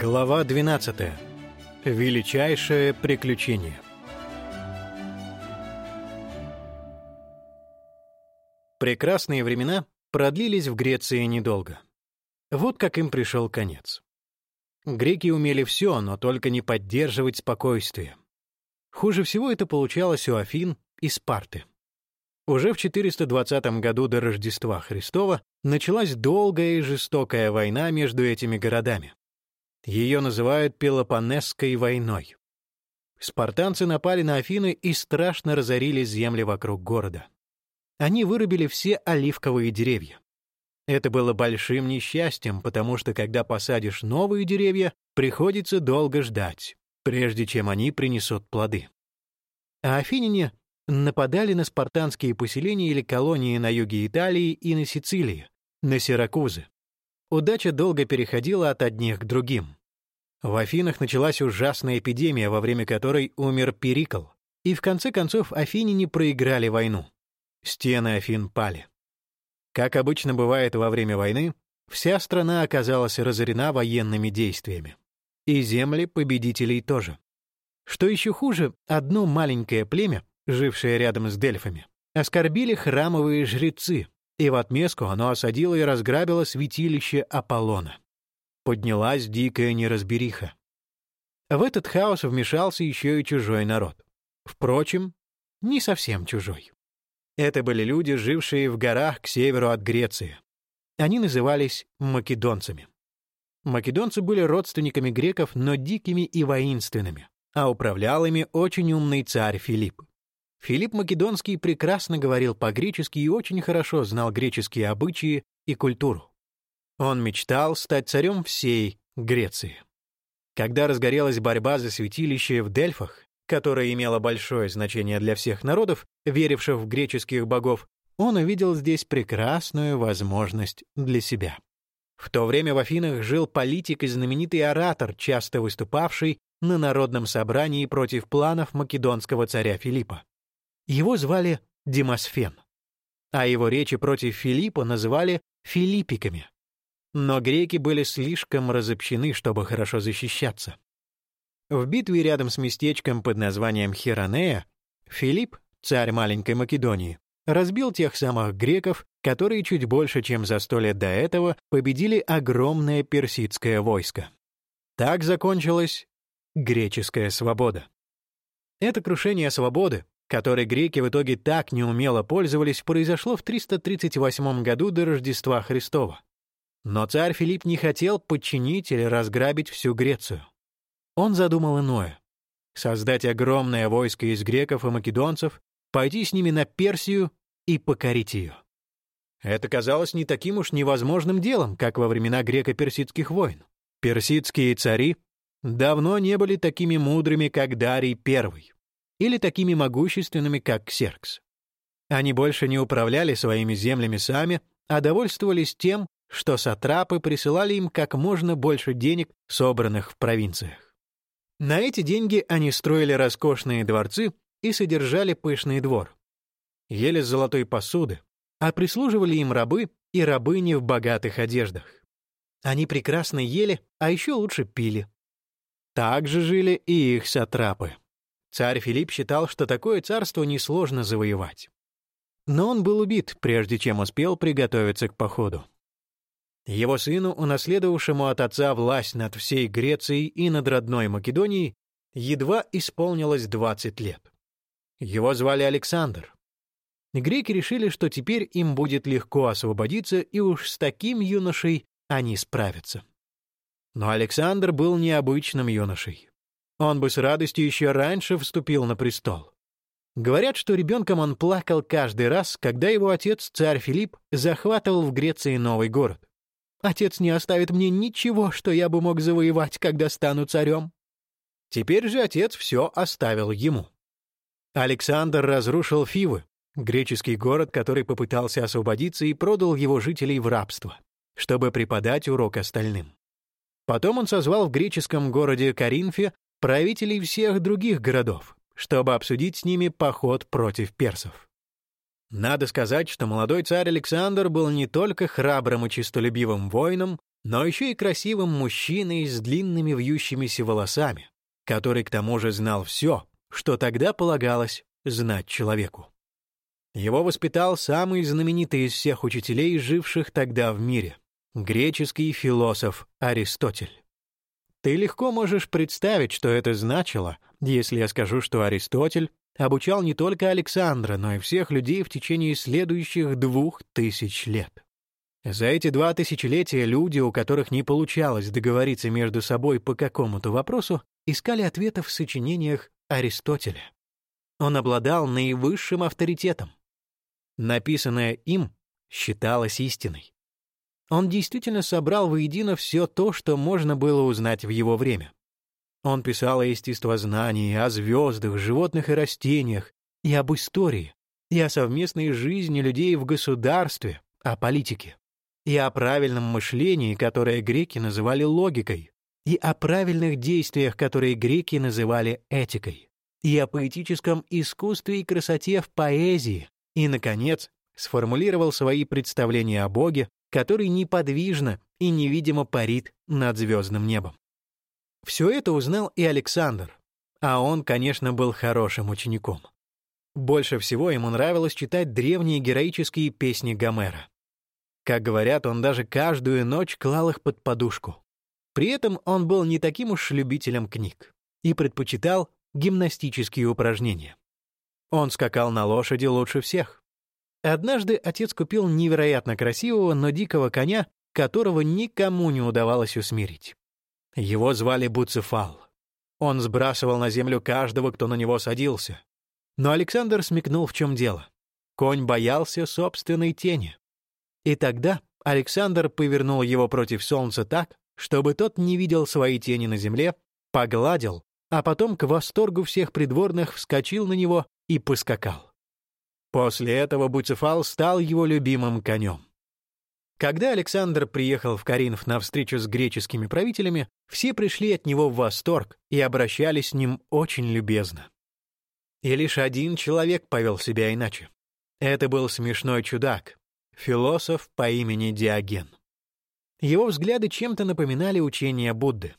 Глава 12. Величайшее приключение. Прекрасные времена продлились в Греции недолго. Вот как им пришел конец. Греки умели все, но только не поддерживать спокойствие. Хуже всего это получалось у Афин и Спарты. Уже в 420 году до Рождества Христова началась долгая и жестокая война между этими городами. Ее называют Пелопонесской войной. Спартанцы напали на Афины и страшно разорили земли вокруг города. Они вырубили все оливковые деревья. Это было большим несчастьем, потому что когда посадишь новые деревья, приходится долго ждать, прежде чем они принесут плоды. А афиняне нападали на спартанские поселения или колонии на юге Италии и на Сицилии, на Сиракузы. Удача долго переходила от одних к другим. В Афинах началась ужасная эпидемия, во время которой умер Перикл, и в конце концов афиняне проиграли войну. Стены Афин пали. Как обычно бывает во время войны, вся страна оказалась разорена военными действиями. И земли победителей тоже. Что еще хуже, одно маленькое племя жившее рядом с Дельфами, оскорбили храмовые жрецы, и в отместку оно осадило и разграбило святилище Аполлона. Поднялась дикая неразбериха. В этот хаос вмешался еще и чужой народ. Впрочем, не совсем чужой. Это были люди, жившие в горах к северу от Греции. Они назывались македонцами. Македонцы были родственниками греков, но дикими и воинственными, а управлял ими очень умный царь Филипп. Филипп Македонский прекрасно говорил по-гречески и очень хорошо знал греческие обычаи и культуру. Он мечтал стать царем всей Греции. Когда разгорелась борьба за святилище в Дельфах, которая имела большое значение для всех народов, веривших в греческих богов, он увидел здесь прекрасную возможность для себя. В то время в Афинах жил политик и знаменитый оратор, часто выступавший на народном собрании против планов македонского царя Филиппа. Его звали Демосфен, а его речи против Филиппа называли филиппиками. Но греки были слишком разобщены, чтобы хорошо защищаться. В битве рядом с местечком под названием Херонея Филипп, царь маленькой Македонии, разбил тех самых греков, которые чуть больше, чем за сто лет до этого, победили огромное персидское войско. Так закончилась греческая свобода. Это крушение свободы, которой греки в итоге так неумело пользовались, произошло в 338 году до Рождества Христова. Но царь Филипп не хотел подчинить или разграбить всю Грецию. Он задумал иное — создать огромное войско из греков и македонцев, пойти с ними на Персию и покорить ее. Это казалось не таким уж невозможным делом, как во времена греко-персидских войн. Персидские цари давно не были такими мудрыми, как Дарий I или такими могущественными, как Ксеркс. Они больше не управляли своими землями сами, а довольствовались тем, что сатрапы присылали им как можно больше денег, собранных в провинциях. На эти деньги они строили роскошные дворцы и содержали пышный двор. Ели золотой посуды, а прислуживали им рабы и рабыни в богатых одеждах. Они прекрасно ели, а еще лучше пили. Так же жили и их сатрапы. Царь Филипп считал, что такое царство несложно завоевать. Но он был убит, прежде чем успел приготовиться к походу. Его сыну, унаследовавшему от отца власть над всей Грецией и над родной Македонией, едва исполнилось 20 лет. Его звали Александр. Греки решили, что теперь им будет легко освободиться, и уж с таким юношей они справятся. Но Александр был необычным юношей. Он бы с радостью еще раньше вступил на престол. Говорят, что ребенком он плакал каждый раз, когда его отец, царь Филипп, захватывал в Греции новый город. «Отец не оставит мне ничего, что я бы мог завоевать, когда стану царем». Теперь же отец все оставил ему. Александр разрушил Фивы, греческий город, который попытался освободиться и продал его жителей в рабство, чтобы преподать урок остальным. Потом он созвал в греческом городе Коринфе правителей всех других городов, чтобы обсудить с ними поход против персов. Надо сказать, что молодой царь Александр был не только храбрым и честолюбивым воином, но еще и красивым мужчиной с длинными вьющимися волосами, который к тому же знал все, что тогда полагалось знать человеку. Его воспитал самый знаменитый из всех учителей, живших тогда в мире — греческий философ Аристотель. Ты легко можешь представить, что это значило, если я скажу, что Аристотель обучал не только Александра, но и всех людей в течение следующих двух тысяч лет. За эти два тысячелетия люди, у которых не получалось договориться между собой по какому-то вопросу, искали ответов в сочинениях Аристотеля. Он обладал наивысшим авторитетом. Написанное им считалось истиной. Он действительно собрал воедино все то, что можно было узнать в его время. Он писал о естествознании, о звездах, животных и растениях, и об истории, и о совместной жизни людей в государстве, о политике, и о правильном мышлении, которое греки называли логикой, и о правильных действиях, которые греки называли этикой, и о поэтическом искусстве и красоте в поэзии, и, наконец, сформулировал свои представления о Боге, который неподвижно и невидимо парит над звездным небом. Все это узнал и Александр, а он, конечно, был хорошим учеником. Больше всего ему нравилось читать древние героические песни Гомера. Как говорят, он даже каждую ночь клал их под подушку. При этом он был не таким уж любителем книг и предпочитал гимнастические упражнения. Он скакал на лошади лучше всех. Однажды отец купил невероятно красивого, но дикого коня, которого никому не удавалось усмирить. Его звали Буцефал. Он сбрасывал на землю каждого, кто на него садился. Но Александр смекнул, в чем дело. Конь боялся собственной тени. И тогда Александр повернул его против солнца так, чтобы тот не видел своей тени на земле, погладил, а потом к восторгу всех придворных вскочил на него и поскакал. После этого Буцефал стал его любимым конем. Когда Александр приехал в Каринф на встречу с греческими правителями, все пришли от него в восторг и обращались с ним очень любезно. И лишь один человек повел себя иначе. Это был смешной чудак, философ по имени Диоген. Его взгляды чем-то напоминали учение Будды.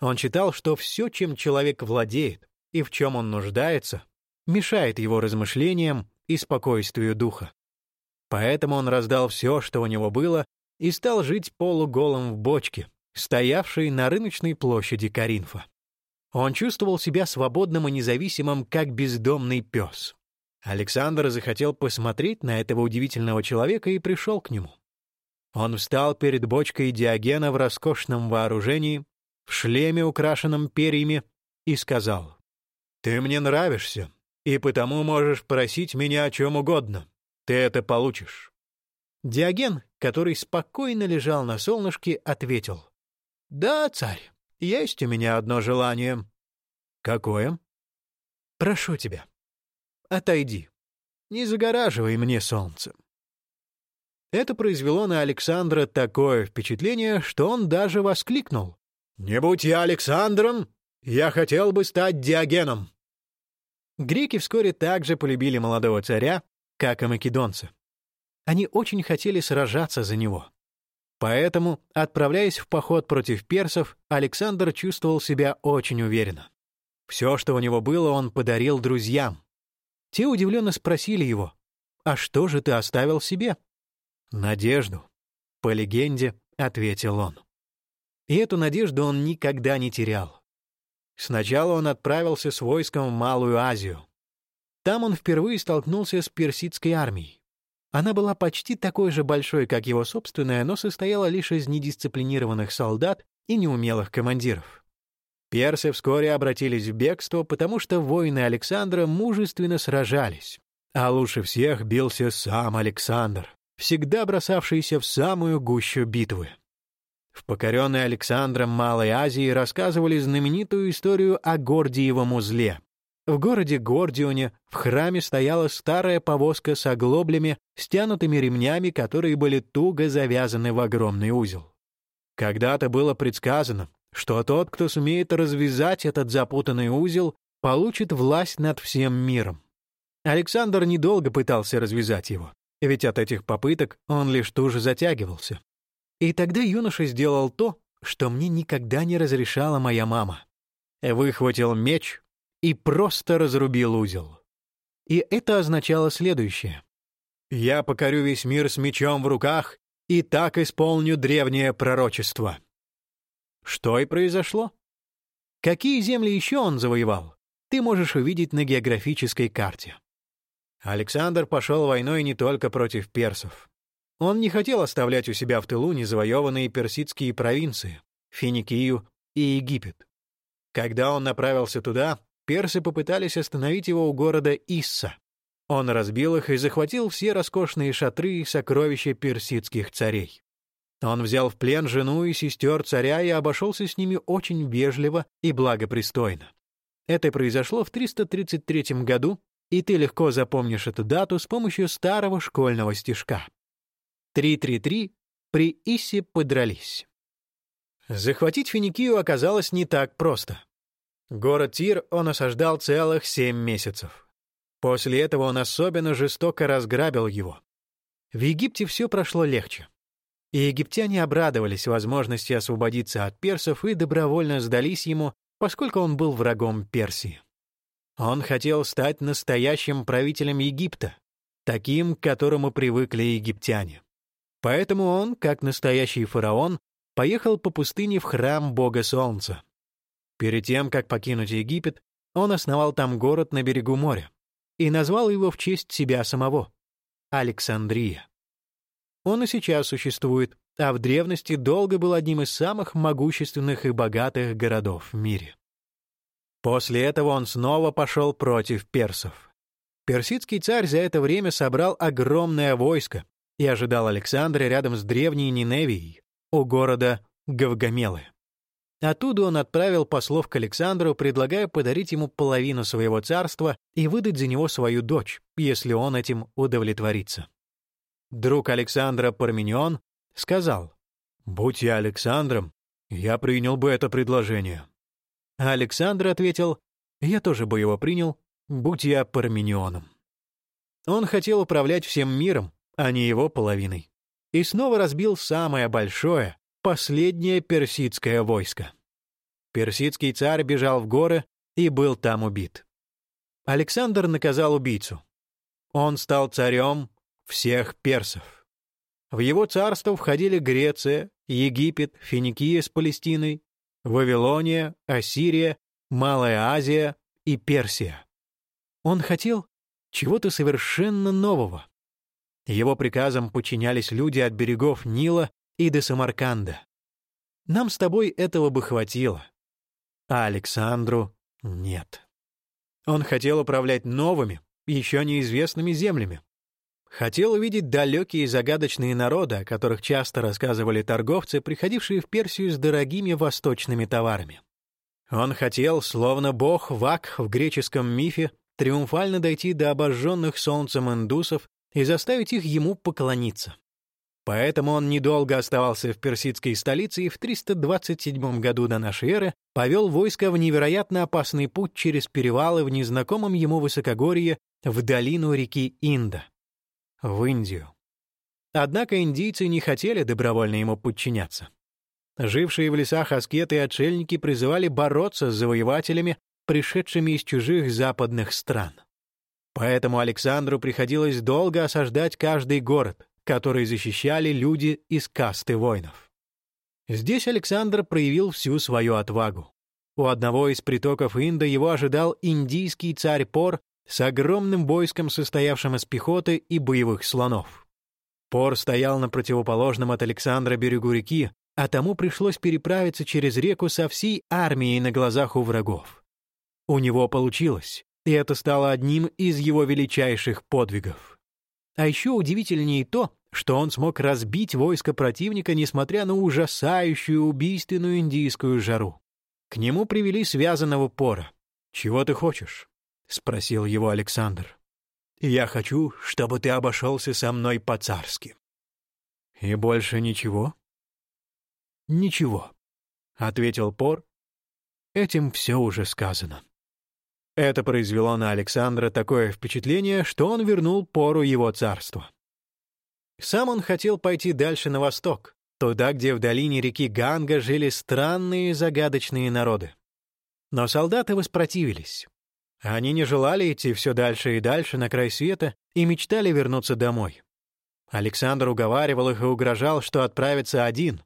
Он считал, что все, чем человек владеет и в чем он нуждается, мешает его размышлениям и спокойствию духа. Поэтому он раздал все, что у него было, и стал жить полуголым в бочке, стоявшей на рыночной площади Каринфа. Он чувствовал себя свободным и независимым, как бездомный пес. Александр захотел посмотреть на этого удивительного человека и пришел к нему. Он встал перед бочкой Диогена в роскошном вооружении, в шлеме, украшенном перьями, и сказал, «Ты мне нравишься, и потому можешь просить меня о чем угодно. Ты это получишь». Диоген, который спокойно лежал на солнышке, ответил. «Да, царь, есть у меня одно желание». «Какое?» «Прошу тебя, отойди, не загораживай мне солнце». Это произвело на Александра такое впечатление, что он даже воскликнул. «Не будь я Александром, я хотел бы стать Диогеном». Греки вскоре также полюбили молодого царя как и македонцы. Они очень хотели сражаться за него. Поэтому, отправляясь в поход против персов, Александр чувствовал себя очень уверенно. Все, что у него было, он подарил друзьям. Те удивленно спросили его, «А что же ты оставил себе?» «Надежду», — по легенде ответил он. И эту надежду он никогда не терял. Сначала он отправился с войском в Малую Азию, там он впервые столкнулся с персидской армией. Она была почти такой же большой, как его собственная, но состояла лишь из недисциплинированных солдат и неумелых командиров. Персы вскоре обратились в бегство, потому что воины Александра мужественно сражались. А лучше всех бился сам Александр, всегда бросавшийся в самую гущу битвы. В покоренной Александром Малой Азии рассказывали знаменитую историю о Гордиевом узле, в городе Гордионе в храме стояла старая повозка с оглоблями, стянутыми ремнями, которые были туго завязаны в огромный узел. Когда-то было предсказано, что тот, кто сумеет развязать этот запутанный узел, получит власть над всем миром. Александр недолго пытался развязать его, ведь от этих попыток он лишь туже затягивался. И тогда юноша сделал то, что мне никогда не разрешала моя мама. Выхватил меч и просто разрубил узел. И это означало следующее. «Я покорю весь мир с мечом в руках и так исполню древнее пророчество». Что и произошло. Какие земли еще он завоевал, ты можешь увидеть на географической карте. Александр пошел войной не только против персов. Он не хотел оставлять у себя в тылу незавоеванные персидские провинции, Финикию и Египет. Когда он направился туда, персы попытались остановить его у города Исса. Он разбил их и захватил все роскошные шатры и сокровища персидских царей. Он взял в плен жену и сестер царя и обошелся с ними очень вежливо и благопристойно. Это произошло в 333 году, и ты легко запомнишь эту дату с помощью старого школьного стишка. 333 при Иссе подрались. Захватить Финикию оказалось не так просто. Город Тир он осаждал целых семь месяцев. После этого он особенно жестоко разграбил его. В Египте все прошло легче. И египтяне обрадовались возможности освободиться от персов и добровольно сдались ему, поскольку он был врагом Персии. Он хотел стать настоящим правителем Египта, таким, к которому привыкли египтяне. Поэтому он, как настоящий фараон, поехал по пустыне в храм бога Солнца. Перед тем, как покинуть Египет, он основал там город на берегу моря и назвал его в честь себя самого — Александрия. Он и сейчас существует, а в древности долго был одним из самых могущественных и богатых городов в мире. После этого он снова пошел против персов. Персидский царь за это время собрал огромное войско и ожидал Александра рядом с древней Ниневией, у города Гавгамелы. Оттуда он отправил послов к Александру, предлагая подарить ему половину своего царства и выдать за него свою дочь, если он этим удовлетворится. Друг Александра Парменион сказал, «Будь я Александром, я принял бы это предложение». А Александр ответил, «Я тоже бы его принял, будь я Парменионом». Он хотел управлять всем миром, а не его половиной и снова разбил самое большое, последнее персидское войско. Персидский царь бежал в горы и был там убит. Александр наказал убийцу. Он стал царем всех персов. В его царство входили Греция, Египет, Финикия с Палестиной, Вавилония, Ассирия, Малая Азия и Персия. Он хотел чего-то совершенно нового, его приказам подчинялись люди от берегов Нила и до Самарканда. Нам с тобой этого бы хватило. А Александру нет. Он хотел управлять новыми, еще неизвестными землями. Хотел увидеть далекие и загадочные народы, о которых часто рассказывали торговцы, приходившие в Персию с дорогими восточными товарами. Он хотел, словно бог Вак в греческом мифе, триумфально дойти до обожженных солнцем индусов и заставить их ему поклониться. Поэтому он недолго оставался в персидской столице и в 327 году до нашей эры повел войско в невероятно опасный путь через перевалы в незнакомом ему высокогорье в долину реки Инда, в Индию. Однако индийцы не хотели добровольно ему подчиняться. Жившие в лесах аскеты и отшельники призывали бороться с завоевателями, пришедшими из чужих западных стран. Поэтому Александру приходилось долго осаждать каждый город, который защищали люди из касты воинов. Здесь Александр проявил всю свою отвагу. У одного из притоков Инда его ожидал индийский царь Пор с огромным войском, состоявшим из пехоты и боевых слонов. Пор стоял на противоположном от Александра берегу реки, а тому пришлось переправиться через реку со всей армией на глазах у врагов. У него получилось и это стало одним из его величайших подвигов. А еще удивительнее то, что он смог разбить войско противника, несмотря на ужасающую убийственную индийскую жару. К нему привели связанного пора. «Чего ты хочешь?» — спросил его Александр. «Я хочу, чтобы ты обошелся со мной по-царски». «И больше ничего?» «Ничего», — ответил Пор. «Этим все уже сказано». Это произвело на Александра такое впечатление, что он вернул пору его царства. Сам он хотел пойти дальше на восток, туда, где в долине реки Ганга жили странные загадочные народы. Но солдаты воспротивились. Они не желали идти все дальше и дальше на край света и мечтали вернуться домой. Александр уговаривал их и угрожал, что отправится один.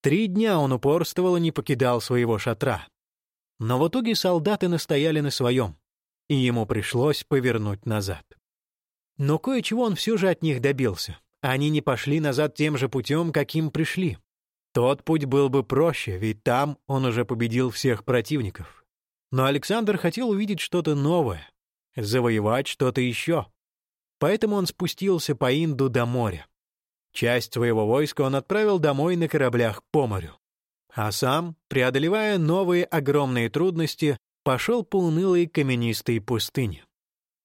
Три дня он упорствовал и не покидал своего шатра. Но в итоге солдаты настояли на своем, и ему пришлось повернуть назад. Но кое-чего он все же от них добился. Они не пошли назад тем же путем, каким пришли. Тот путь был бы проще, ведь там он уже победил всех противников. Но Александр хотел увидеть что-то новое, завоевать что-то еще. Поэтому он спустился по Инду до моря. Часть своего войска он отправил домой на кораблях по морю а сам, преодолевая новые огромные трудности, пошел по унылой каменистой пустыне.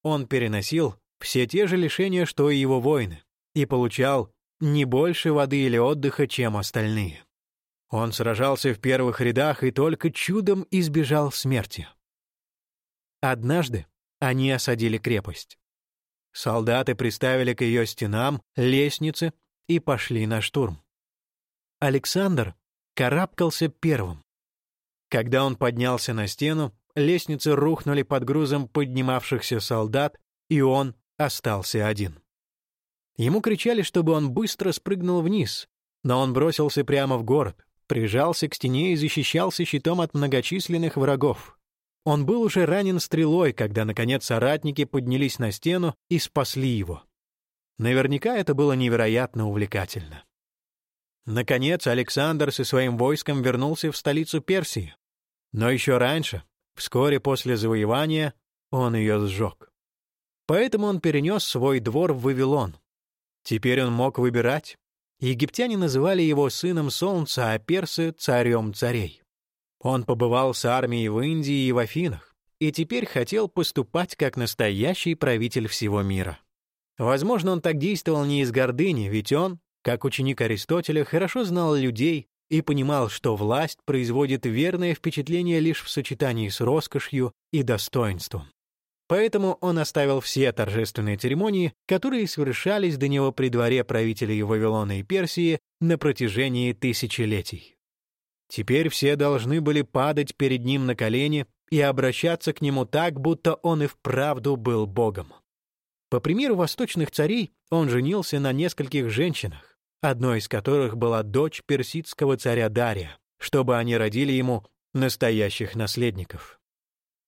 Он переносил все те же лишения, что и его воины, и получал не больше воды или отдыха, чем остальные. Он сражался в первых рядах и только чудом избежал смерти. Однажды они осадили крепость. Солдаты приставили к ее стенам лестницы и пошли на штурм. Александр карабкался первым. Когда он поднялся на стену, лестницы рухнули под грузом поднимавшихся солдат, и он остался один. Ему кричали, чтобы он быстро спрыгнул вниз, но он бросился прямо в город, прижался к стене и защищался щитом от многочисленных врагов. Он был уже ранен стрелой, когда, наконец, соратники поднялись на стену и спасли его. Наверняка это было невероятно увлекательно. Наконец Александр со своим войском вернулся в столицу Персии. Но еще раньше, вскоре после завоевания, он ее сжег. Поэтому он перенес свой двор в Вавилон. Теперь он мог выбирать. Египтяне называли его сыном солнца, а персы — царем царей. Он побывал с армией в Индии и в Афинах, и теперь хотел поступать как настоящий правитель всего мира. Возможно, он так действовал не из гордыни, ведь он как ученик Аристотеля, хорошо знал людей и понимал, что власть производит верное впечатление лишь в сочетании с роскошью и достоинством. Поэтому он оставил все торжественные церемонии, которые совершались до него при дворе правителей Вавилона и Персии на протяжении тысячелетий. Теперь все должны были падать перед ним на колени и обращаться к нему так, будто он и вправду был богом. По примеру восточных царей, он женился на нескольких женщинах, одной из которых была дочь персидского царя Дария, чтобы они родили ему настоящих наследников.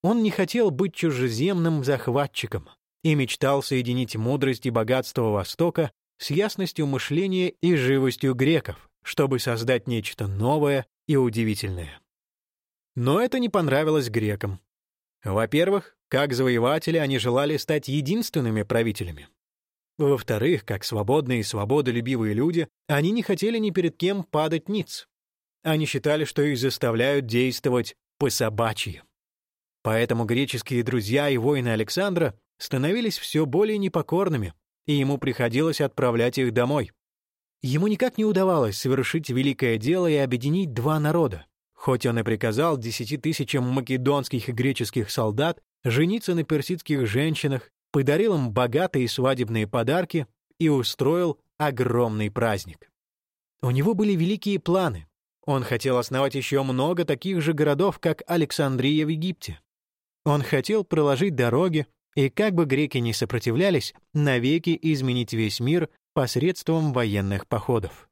Он не хотел быть чужеземным захватчиком и мечтал соединить мудрость и богатство Востока с ясностью мышления и живостью греков, чтобы создать нечто новое и удивительное. Но это не понравилось грекам. Во-первых, как завоеватели они желали стать единственными правителями. Во-вторых, как свободные и свободолюбивые люди, они не хотели ни перед кем падать ниц. Они считали, что их заставляют действовать по-собачьи. Поэтому греческие друзья и воины Александра становились все более непокорными, и ему приходилось отправлять их домой. Ему никак не удавалось совершить великое дело и объединить два народа, хоть он и приказал десяти тысячам македонских и греческих солдат жениться на персидских женщинах подарил им богатые свадебные подарки и устроил огромный праздник. У него были великие планы. Он хотел основать еще много таких же городов, как Александрия в Египте. Он хотел проложить дороги и, как бы греки не сопротивлялись, навеки изменить весь мир посредством военных походов.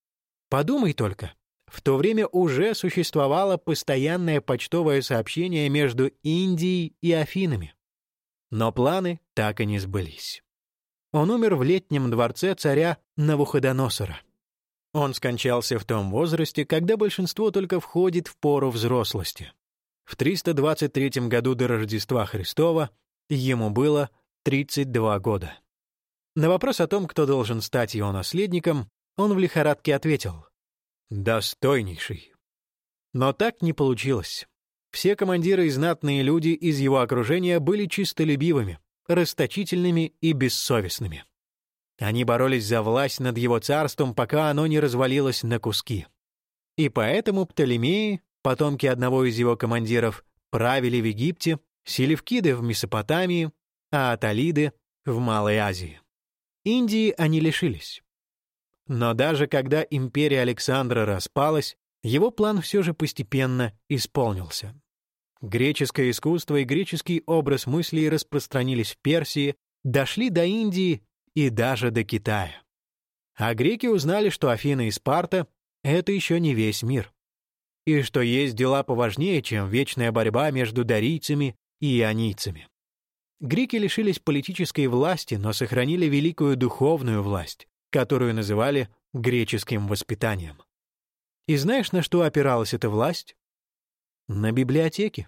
Подумай только, в то время уже существовало постоянное почтовое сообщение между Индией и Афинами. Но планы так и не сбылись. Он умер в летнем дворце царя Навуходоносора. Он скончался в том возрасте, когда большинство только входит в пору взрослости. В 323 году до Рождества Христова ему было 32 года. На вопрос о том, кто должен стать его наследником, он в лихорадке ответил «Достойнейший». Но так не получилось. Все командиры и знатные люди из его окружения были чистолюбивыми, расточительными и бессовестными. Они боролись за власть над его царством, пока оно не развалилось на куски. И поэтому Птолемеи, потомки одного из его командиров, правили в Египте Селевкиды в Месопотамии, а Аталиды — в Малой Азии. Индии они лишились. Но даже когда империя Александра распалась, его план все же постепенно исполнился. Греческое искусство и греческий образ мыслей распространились в Персии, дошли до Индии и даже до Китая. А греки узнали, что Афины и Спарта — это еще не весь мир. И что есть дела поважнее, чем вечная борьба между дарийцами и ионийцами. Греки лишились политической власти, но сохранили великую духовную власть, которую называли греческим воспитанием. И знаешь, на что опиралась эта власть? На библиотеки.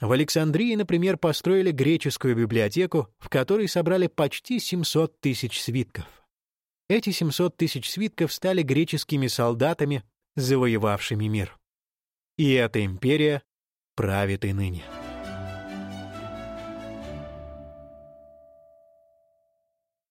В Александрии, например, построили греческую библиотеку, в которой собрали почти 700 тысяч свитков. Эти 700 тысяч свитков стали греческими солдатами, завоевавшими мир. И эта империя правит и ныне.